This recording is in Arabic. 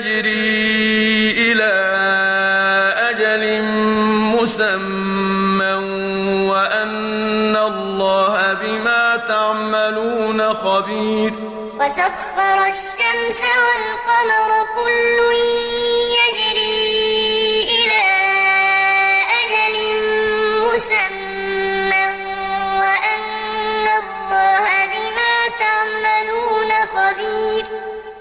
تجري إلى أجل مسمى وأن الله بما تعملون خبير. وسخر الشمس والقمر كل